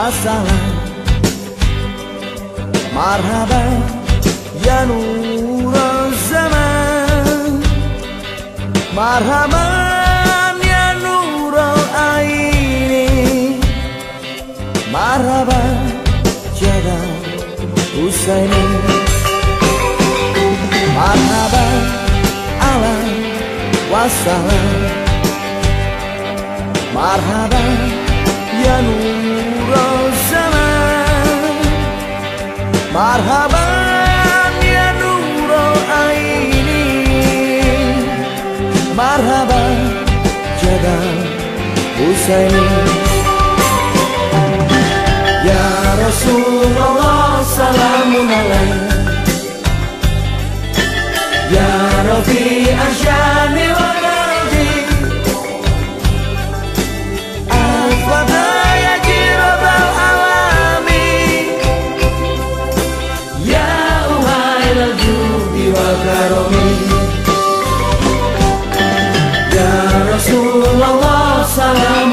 wassalam Marhaba ya nur zaman Marhaban ya nur aini Marhaba jaga Husaini. Marhaba ala wassalam Marhaba ya nur Marhaban ya nur aini Marhaban jaga Husaini Ya Rasulullah salamun alaih Ya Rafi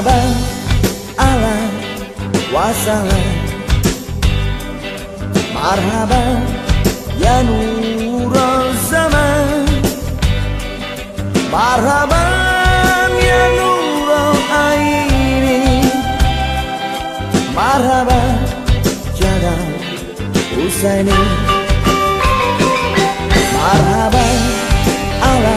Marhaba ala wassalam. Marhaba ya nur zaman. Marhaban ya nur aini. Marhaba jaga Husaini. Marhaba ala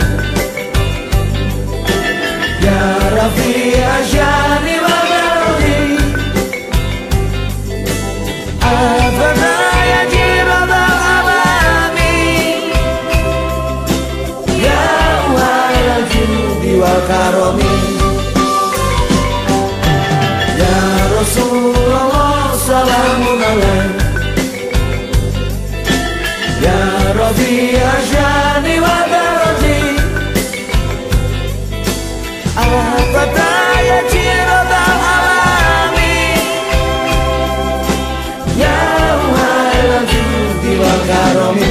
Rasulullah salamun alaih Ya Rabi ajani wa daraji Al-Fatah I'll Caromina.